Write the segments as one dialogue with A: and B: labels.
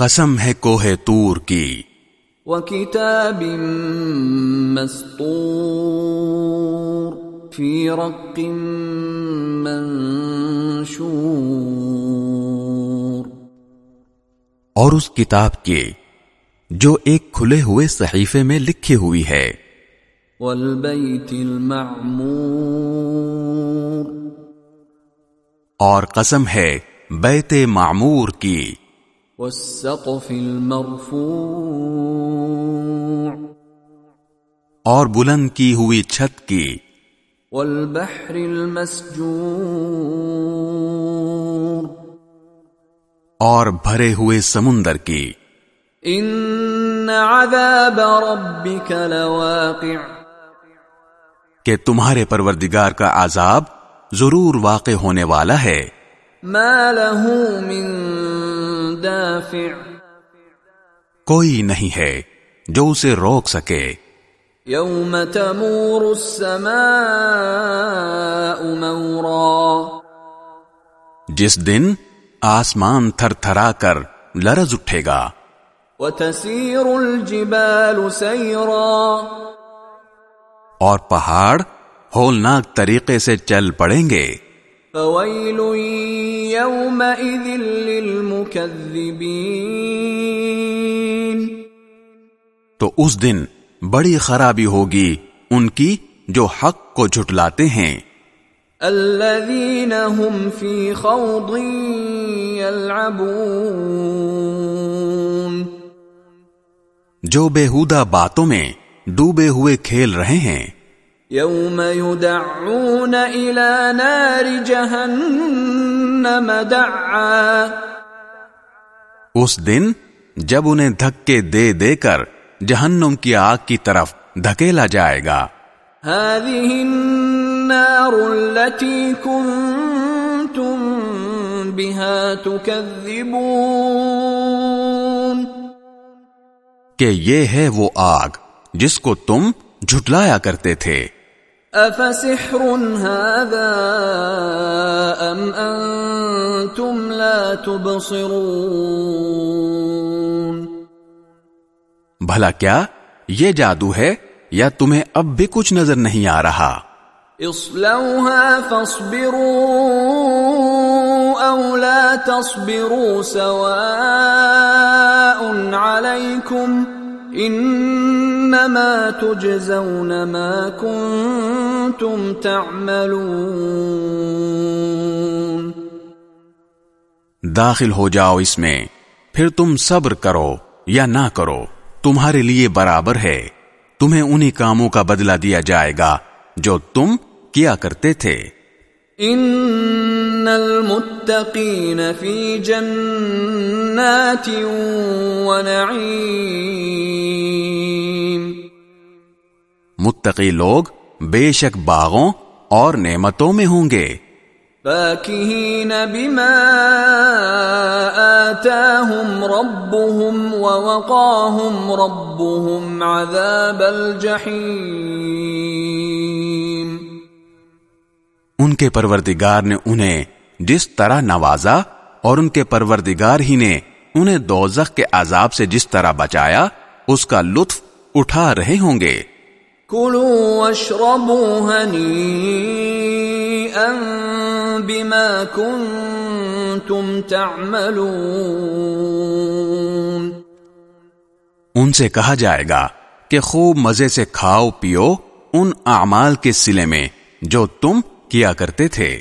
A: قسم ہے کوہ تور کی۔
B: وكتاب مسطور في رق منشور۔
A: اور اس کتاب کے جو ایک کھلے ہوئے صحیفے میں لکھی ہوئی ہے۔
B: والبيت المعمور۔
A: اور قسم ہے بیت معمور کی۔
B: والسقف المرفوع.
A: اور بلند کی ہوئی چھت کی
B: والبحر المسجور.
A: اور بھرے ہوئے سمندر کی
B: ان عذاب ربك لواقع.
A: کہ تمہارے پروردگار کا عذاب ضرور واقع ہونے والا ہے۔
B: ما له من دافع
A: کوئی نہیں ہے جو اسے روک سکے۔
B: يوم تمور السماء مورا۔
A: جس دن آسمان تھر تھرا کر لرز اٹھے گا۔
B: وتسير الجبال سيرا۔
A: اور پہاڑ ہولناک طریقے سے چل پڑیں گے۔
B: فويل يومئذ للمكذبين
A: تو اس دن بڑی خرابی ہوگی ان کی جو حق کو جھٹلاتے ہیں۔
B: الذين هم في خوض يلعبون
A: جو بےحودہ باتوں میں ڈوبے ہوئے کھیل رہے ہیں۔
B: يوم يدعون إلى نار جهنم دعا
A: اس دن جب انہیں دھکے دے دے کر جہنم کی آگ کی طرف دھکیلا جائے گا۔
B: هذه النار التي كنتم بها تكذبون
A: کہ یہ ہے وہ آگ جس کو تم جھٹلایا کرتے تھے۔
B: افسحر هذا ام انتم لا تبصرون
A: بھلا کیا یہ جادو ہے یا تمہیں اب بھی کچھ نظر نہیں آ رہا؟
B: اصلوها فاصبروا او لا تصبروا سواء عليكم انما تجزون ما كنتم تعملون.
A: داخل ہو جاؤ اس میں، پھر تم صبر کرو یا نہ کرو، تمہارے لیے برابر ہے۔ تمہیں انہی کاموں کا بدلہ دیا جائے گا جو تم کیا کرتے تھے۔
B: ان المتقین فی جنات ونعیم
A: متقی لوگ بے شک باغوں اور نعمتوں میں ہوں گے۔
B: فاكهين بما آتاهم ربهم ووقاهم ربهم عذاب الجحيم.
A: ان کے پروردگار نے انہیں جس طرح نوازا اور ان کے پروردگار ہی نے انہیں دوزخ کے عذاب سے جس طرح بچایا اس کا لطف اٹھا رہے ہوں گے۔
B: بما كنتم تعملون۔
A: ان سے کہا جائے گا کہ خوب مزے سے کھاؤ پیو ان اعمال کے سلے میں جو تم کیا کرتے تھے۔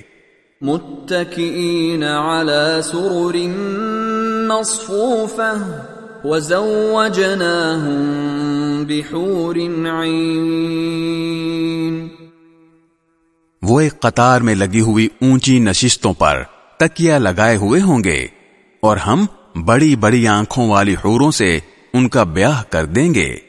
B: متكئين على سرر مصفوفة وزوجناهم بحور عين
A: وہ ایک قطار میں لگی ہوئی اونچی نشستوں پر تکیا لگائے ہوئے ہوں گے اور ہم بڑی بڑی آنکھوں والی حوروں سے ان کا بیاہ کر دیں گے۔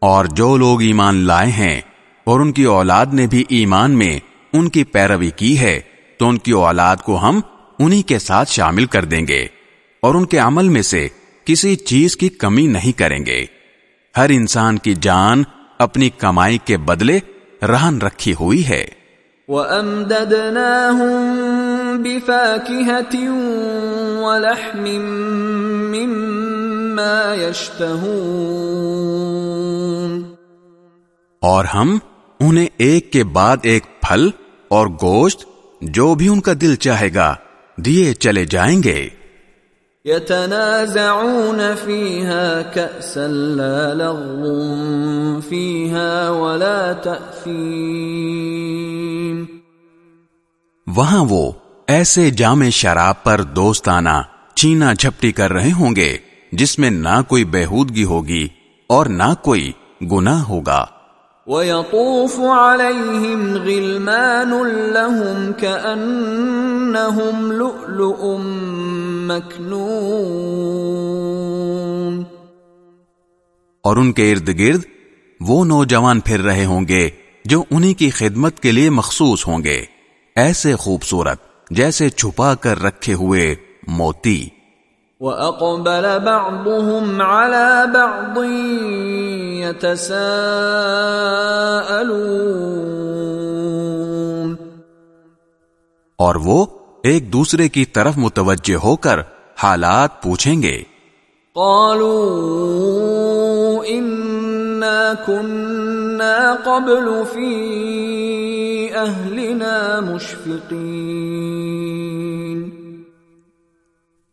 A: اور جو لوگ ایمان لائے ہیں اور ان کی اولاد نے بھی ایمان میں ان کی پیروی کی ہے، تو ان کی اولاد کو ہم انہی کے ساتھ شامل کر دیں گے اور ان کے عمل میں سے کسی چیز کی کمی نہیں کریں گے۔ ہر انسان کی جان اپنی کمائی کے بدلے رہن رکھی ہوئی ہے۔
B: وَأَمْدَدْنَاهُمْ بِفَاكِهَةٍ وَلَحْمٍ مِّمَّا يَشْتَهُونَ
A: اور ہم انہیں ایک کے بعد ایک پھل اور گوشت جو بھی ان کا دل چاہے گا دیے چلے جائیں گے۔
B: يتنازعون فيها كأسا لا لغو فيها ولا تأثيم۔
A: وہاں وہ ایسے جامع شراب پر دوستانہ چینا جھپٹی کر رہے ہوں گے جس میں نہ کوئی بےحودگی ہوگی اور نہ کوئی گناہ ہوگا۔
B: ويطوف عليهم غلمان لهم كأنهم لؤلؤ مكنون۔
A: اور ان کے ارد گرد وہ نوجوان پھر رہے ہوں گے جو انہی کی خدمت کے لیے مخصوص ہوں گے۔ ایسے خوبصورت جیسے چھپا کر رکھے ہوئے موتی۔
B: وَأَقْبَلَ بَعْضُهُمْ عَلَى بَعْضٍ يَتَسَاءَلُونَ
A: اور وہ ایک دوسرے کی طرف متوجہ ہو کر حالات پوچھیں گے۔
B: قالوا إنا كنا قبل في أهلنا مشفقين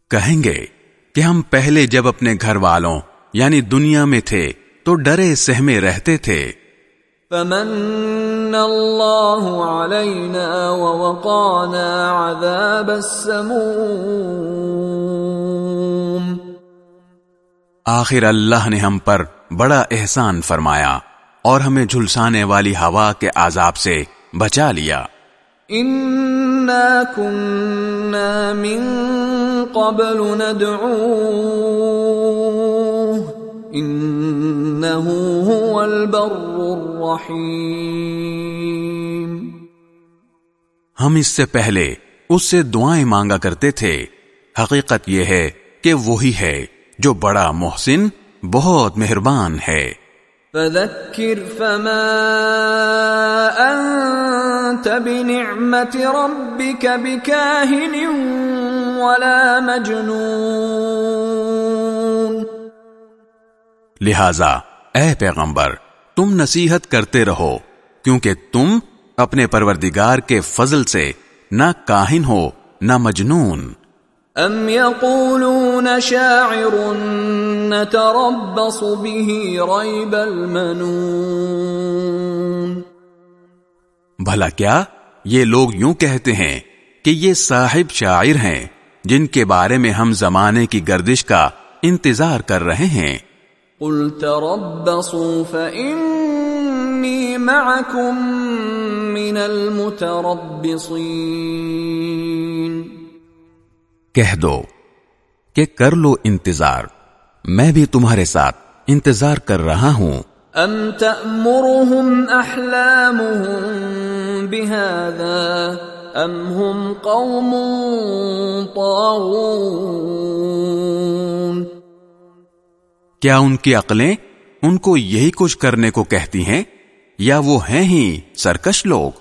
A: کہیں گے کہ ہم پہلے جب اپنے گھر والوں یعنی دنیا میں تھے تو ڈرے سہمے رہتے تھے۔
B: فمن الله علينا ووقانا عذاب السموم۔
A: آخر اللہ نے ہم پر بڑا احسان فرمایا اور ہمیں جھلسانے والی ہوا کے عذاب سے بچا لیا۔
B: انا كنا من قبل ندعوه انه هو البر الرحيم
A: ہم اس سے پہلے اس سے دعائیں مانگا کرتے تھے۔ حقیقت یہ ہے کہ وہی ہے جو بڑا محسن بہت مہربان ہے۔
B: فذكر فما انت بنعمة ربك بكاهن ولا مجنون.
A: لہذا اے پیغمبر تم نصیحت کرتے رہو کیونکہ تم اپنے پروردگار کے فضل سے نہ کاہن ہو نہ مجنون۔
B: ام يقولون شاعر نتربص به ريب المنون۔
A: بھلا کیا یہ لوگ یوں کہتے ہیں کہ یہ صاحب شاعر ہیں جن کے بارے میں ہم زمانے کی گردش کا انتظار کر رہے ہیں۔
B: قل تربصوا فإني معكم من المتربصين۔
A: کہہ دو کہ کر لو انتظار میں بھی تمہارے ساتھ انتظار کر رہا ہوں۔
B: ام تأمرهم احلامهم بهذا ام هم قوم طاغون
A: کیا ان کی عقلیں ان کو یہی کچھ کرنے کو کہتی ہیں؟ یا وہ ہیں ہی سرکش لوگ؟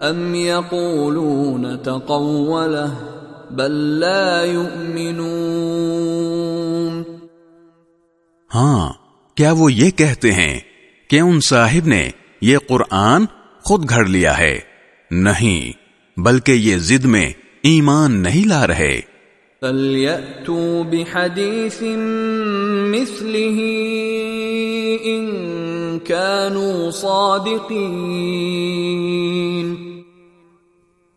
B: ام يقولون تقوله بل لا يؤمنون
A: ہاں کیا وہ یہ کہتے ہیں کہ ان صاحب نے یہ قرآن خود گھڑ لیا ہے؟ نہیں بلکہ یہ زد میں ایمان نہیں لا رہے۔
B: فَلْيَأْتُوا بِحَدِيثٍ مِثْلِهِ إِن كَانُوا صَادِقِينَ۔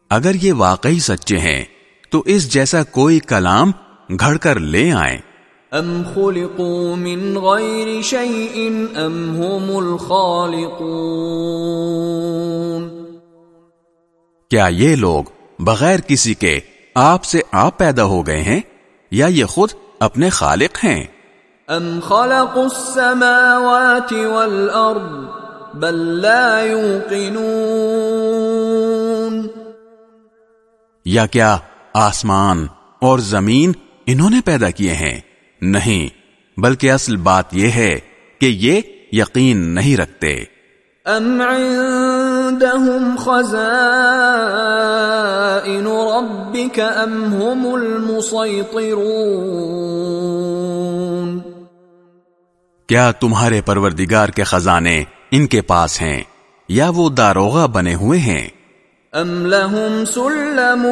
A: اگر یہ واقعی سچے ہیں تو اس جیسا کوئی کلام گھڑ کر لے آئیں۔
B: ام خلقوا من غیر شیء ام هم الخالقون
A: کیا یہ لوگ بغیر کسی کے آپ سے آپ پیدا ہو گئے ہیں یا یہ خود اپنے خالق ہیں؟
B: ام خلقوا السماوات والارض بل لا يوقنون
A: یا کیا آسمان اور زمین انہوں نے پیدا کیے ہیں؟ نہیں بلکہ اصل بات یہ ہے کہ یہ یقین نہیں رکھتے۔
B: ام عندهم خزائن ربك ام هم المسيطرون۔
A: کیا تمہارے پروردگار کے خزانے ان کے پاس ہیں یا وہ داروغہ بنے ہوئے ہیں؟
B: ام لهم سلم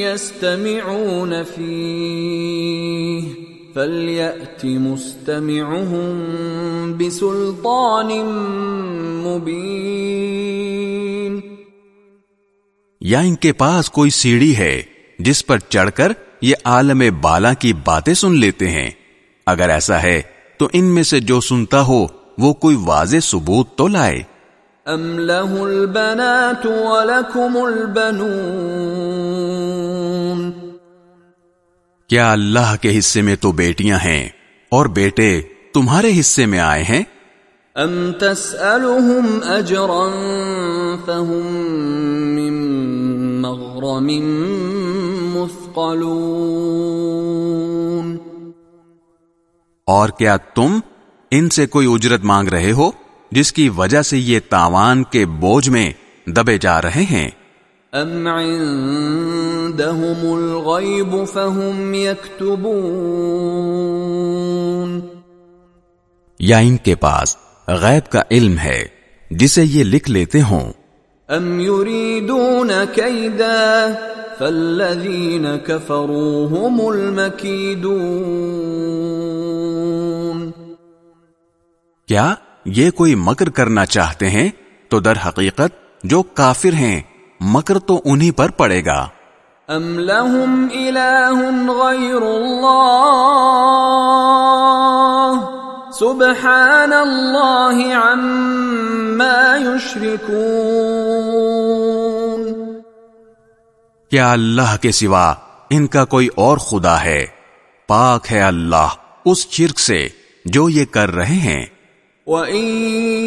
B: يستمعون فيه۔ فليأت مستمعهم بسلطان مبين۔
A: یا ان کے پاس کوئی سیڑھی ہے جس پر چڑھ کر یہ عالم بالا کی باتیں سن لیتے ہیں۔ اگر ایسا ہے تو ان میں سے جو سنتا ہو وہ کوئی واضح ثبوت تو لائے۔
B: ام له البنات ولكم البنون۔
A: کیا اللہ کے حصے میں تو بیٹیاں ہیں اور بیٹے تمہارے حصے میں آئے ہیں؟
B: ام تسألهم اجرا فهم من مغرم مثقلون
A: اور کیا تم ان سے کوئی اجرت مانگ رہے ہو جس کی وجہ سے یہ تاوان کے بوجھ میں دبے جا رہے ہیں؟
B: ام عندهم الغیب فهم یکتبون
A: یا ان کے پاس غیب کا علم ہے جسے یہ لکھ لیتے ہوں۔
B: ام يريدون كيدا فالذين كفروا هم المكيدون
A: کیا یہ کوئی مکر کرنا چاہتے ہیں؟ تو در حقیقت جو کافر ہیں مکر تو انہی پر پڑے گا۔
B: ام لهم اله غير الله سبحان الله عما يشركون۔
A: کیا اللہ کے سوا ان کا کوئی اور خدا ہے؟ پاک ہے اللہ اس شرک سے جو یہ کر رہے ہیں۔
B: وَإِن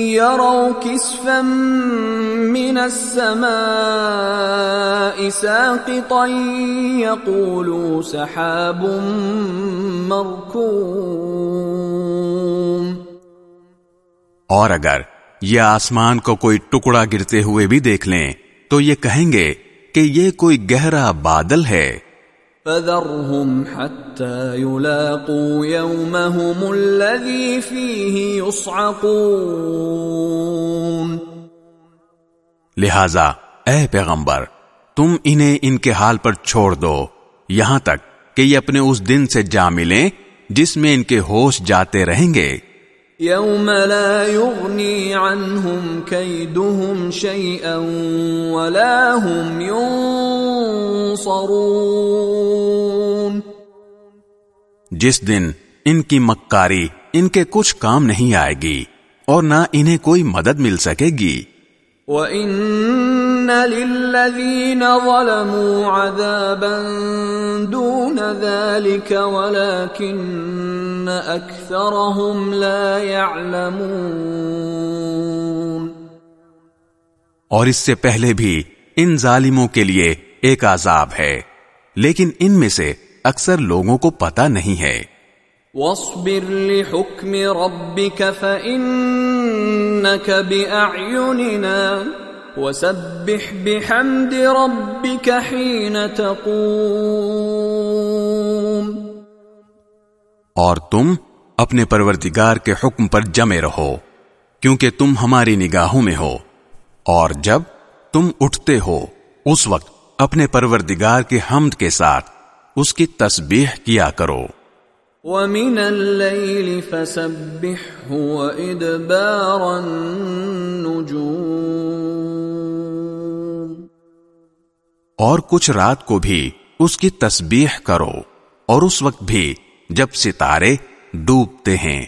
B: يَرَوْا كِسْفًا مِّنَ السَّمَاءِ سَاقِطًا يَقُولُوا سَحَابٌ مَّرْكُومٌ
A: اور اگر یہ آسمان کو کوئی ٹکڑا گرتے ہوئے بھی دیکھ لیں، تو یہ کہیں گے کہ یہ کوئی گہرا بادل ہے۔
B: فَذَرْهُمْ حَتَّى يُلَاقُوا يَوْمَهُمُ الَّذِي فِيهِ يُصْعَقُونَ.
A: لہذا، اے پیغمبر، تم انہیں ان کے حال پر چھوڑ دو، یہاں تک کہ یہ اپنے اس دن سے جا ملیں جس میں ان کے ہوش جاتے رہیں گے۔
B: يَوْمَ لَا يُغْنِي عَنْهُمْ كَيْدُهُمْ شَيْئًا وَلَا هُمْ يُنصَرُونَ
A: جس دن ان کی مکاری ان کے کچھ کام نہیں آئے گی اور نہ انہیں کوئی مدد مل سکے گی۔
B: وَإِنَّ لِلَّذِينَ ظَلَمُوا عَذَابًا دُونَ ذَلِكَ وَلَكِنَّ أَكْثَرَهُمْ لَا يَعْلَمُونَ
A: اور اس سے پہلے بھی ان ظالموں کے لیے ایک عذاب ہے لیکن ان میں سے اکثر لوگوں کو پتا نہیں ہے۔
B: واصبر لحكم ربك فإنك بأعيننا وسبح بحمد ربك حين تقوم۔
A: اور تم اپنے پروردگار کے حکم پر جمے رہو، کیونکہ تم ہماری نگاہوں میں ہو۔ اور جب تم اٹھتے ہو، اس وقت اپنے پروردگار کے حمد کے ساتھ اس کی تسبیح کیا کرو۔
B: وَمِنَ اللَّيْلِ فَسَبِّحْهُ وَإِدْبَارَ النُّجُومِ.
A: اور کچھ رات کو بھی اس کی تسبیح کرو اور اس وقت بھی جب ستارے ڈوبتے ہیں۔